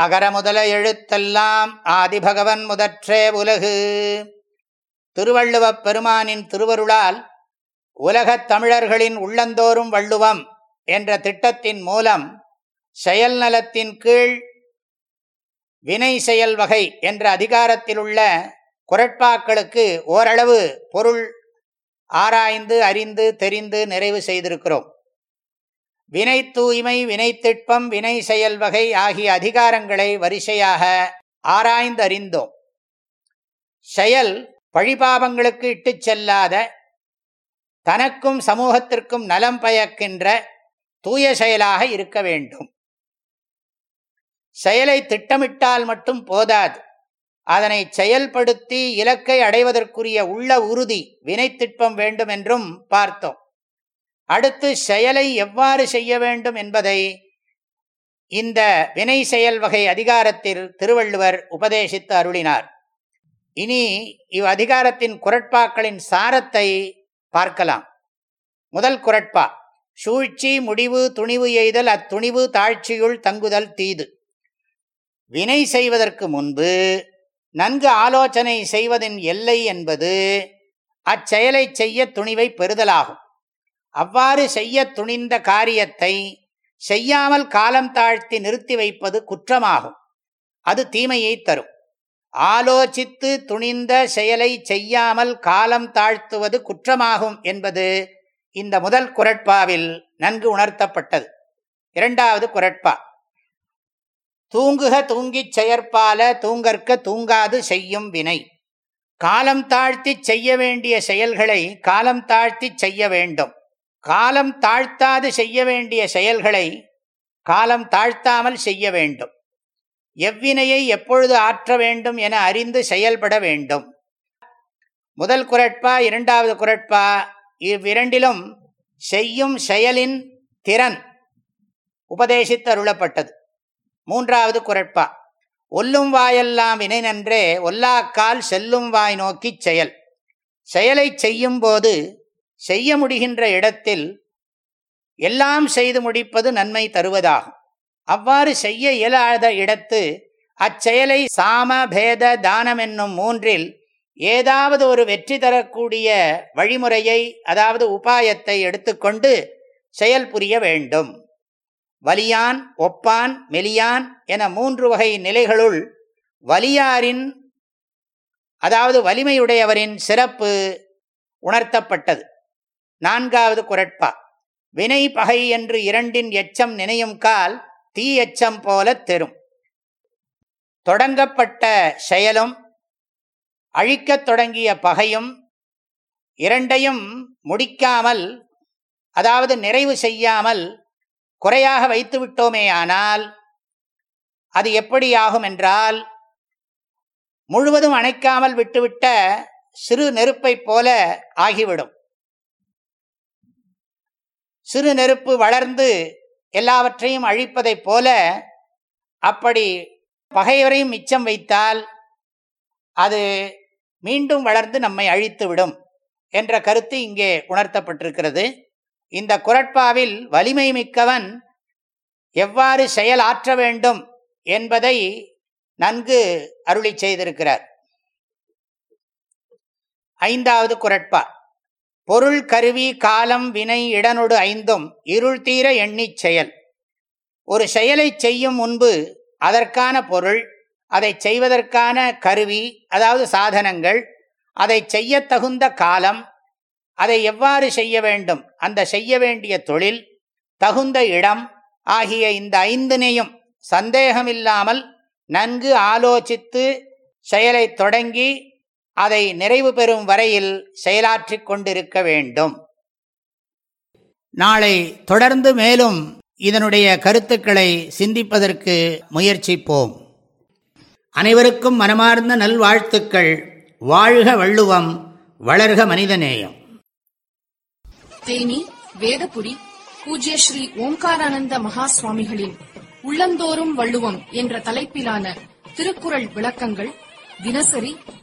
அகர முதல எழுத்தெல்லாம் ஆதிபகவன் முதற்றே உலகு. திருவள்ளுவப் பெருமானின் திருவருளால் உலகத் தமிழர்களின் உள்ளந்தோறும் வள்ளுவம் என்ற திட்டத்தின் மூலம் செயல் நலத்தின் கீழ் வினை செயல் வகை என்ற அதிகாரத்திலுள்ள குரட்பாக்களுக்கு ஓரளவு பொருள் ஆராய்ந்து அறிந்து தெரிந்து நிறைவு செய்திருக்கிறோம். வினை தூய்மை வினை திட்பம் வினை செயல் வகை ஆகிய அதிகாரங்களை வரிசையாக ஆராய்ந்தறிந்தோம். செயல் பழிபாபங்களுக்கு இட்டுச் செல்லாத தனக்கும் சமூகத்திற்கும் நலம் பயக்கின்ற தூய செயலாக இருக்க வேண்டும். செயலை திட்டமிட்டால் மட்டும் போதாது. அதனை செயல்படுத்தி இலக்கை அடைவதற்குரிய உள்ள உறுதி வினைத்திட்பம் வேண்டும் என்றும் பார்த்தோம். அடுத்து செயலை எவ்வாறு செய்ய வேண்டும் என்பதை இந்த வினை செயல் வகை அதிகாரத்தில் திருவள்ளுவர் உபதேசித்து அருளினார். இனி இவ் அதிகாரத்தின் குரட்பாக்களின் சாரத்தை பார்க்கலாம். முதல் குரட்பா சூழ்ச்சி முடிவு துணிவு எய்தல் அத்துணிவு தாழ்ச்சியுள் தங்குதல் தீது. வினை செய்வதற்கு முன்பு நன்கு ஆலோசனை செய்வதின் எல்லை என்பது அச்செயலை செய்ய துணிவை பெறுதலாகும். அவ்வாறு செய்ய துணிந்த காரியத்தை செய்யாமல் காலம் தாழ்த்தி நிறுத்தி வைப்பது குற்றமாகும். அது தீமையை தரும். ஆலோசித்து துணிந்த செயலை செய்யாமல் காலம் தாழ்த்துவது குற்றமாகும் என்பது இந்த முதல் குரட்பாவில் நன்கு உணர்த்தப்பட்டது. இரண்டாவது குரட்பா. தூங்குக தூங்கிச் செயற்பால தூங்கற்க தூங்காது செய்யும் வினை. காலம் தாழ்த்தி செய்ய வேண்டிய செயல்களை காலம் தாழ்த்தி செய்ய வேண்டும். காலம் தாழ்த்தாது செய்ய வேண்டிய செயல்களை காலம் தாழ்த்தாமல் செய்ய வேண்டும். எவ்வினையை எப்பொழுது ஆற்ற வேண்டும் என அறிந்து செயல்பட வேண்டும். முதல் குரட்பா இரண்டாவது குரட்பா இவ்விரண்டிலும் செய்யும் செயலின் திறன் உபதேசித்தருளப்பட்டது. மூன்றாவது குரட்பா ஒல்லும் வாயெல்லாம் வினை நன்றே ஒல்லாக்கால் செல்லும் வாய் நோக்கி செயல். செயலை செய்யும் போது செய்ய முடிகின்ற இடத்தில் எல்லாம் செய்து முடிப்பது நன்மை தருவதாகும். அவ்வாறு செய்ய இயலாத இடத்து அச்செயலை சாம பேத தானம் என்னும் மூன்றில் ஏதாவது ஒரு வெற்றி தரக்கூடிய வழிமுறையை அதாவது உபாயத்தை எடுத்துக்கொண்டு செயல் புரிய வேண்டும். வலியான் ஒப்பான் மெலியான் என மூன்று வகை நிலைகளுள் வலியாரின் அதாவது வலிமையுடையவரின் சிறப்பு உணர்த்தப்பட்டது. நான்காவது குரட்பா. வினை பகை என்று இரண்டின் எச்சம் நினையும் கால் தீ எச்சம் போல தெரும். தொடங்கப்பட்ட செயலும் அழிக்கத் தொடங்கிய பகையும் இரண்டையும் முடிக்காமல் அதாவது நிறைவு செய்யாமல் குறையாக வைத்து விட்டோமேயானால் அது எப்படியாகும் என்றால் முழுவதும் அணைக்காமல் விட்டுவிட்ட சிறு நெருப்பைப் போல ஆகிவிடும். சிறு நெருப்பு வளர்ந்து எல்லாவற்றையும் அழிப்பதைப் போல அப்படி பகைவரையும் மிச்சம் வைத்தால் அது மீண்டும் வளர்ந்து நம்மை அழித்துவிடும் என்ற கருத்து இங்கே உணர்த்தப்பட்டிருக்கிறது. இந்த குரட்பாவில் வலிமை மிக்கவன் எவ்வாறு செயல் ஆற்ற வேண்டும் என்பதை நன்கு அருளி செய்திருக்கிறார். ஐந்தாவது குரட்பா. பொருள் கருவி காலம் வினை இடனொடு ஐந்தும் இருள் தீர எண்ணிச் செயல். ஒரு செயலை செய்யும் முன்பு அதற்கான பொருள் அதை செய்வதற்கான கருவி அதாவது சாதனங்கள் அதை செய்ய தகுந்த காலம் அதை எவ்வாறு செய்ய வேண்டும் அந்த செய்ய வேண்டிய தொழில் தகுந்த இடம் ஆகிய இந்த ஐந்தினையும் சந்தேகமில்லாமல் நன்கு ஆலோசித்து செயலை தொடங்கி அதை நிறைவு பெறும் வரையில் செயலாற்றிக் கொண்டிருக்க வேண்டும். நாளை தொடர்ந்து மேலும் இதனுடைய கருத்துக்களை சிந்திப்பதற்கு முயற்சிப்போம். அனைவருக்கும் மனமார்ந்த நல்வாழ்த்துக்கள். வாழ்க வள்ளுவம் வளர்க மனிதநேயம். தேனி வேதபுரி பூஜ்ய ஸ்ரீ ஓம்காரானந்த மகா சுவாமிகளின் உள்ளந்தோறும் வள்ளுவம் என்ற தலைப்பிலான திருக்குறள் விளக்கங்கள் தினசரி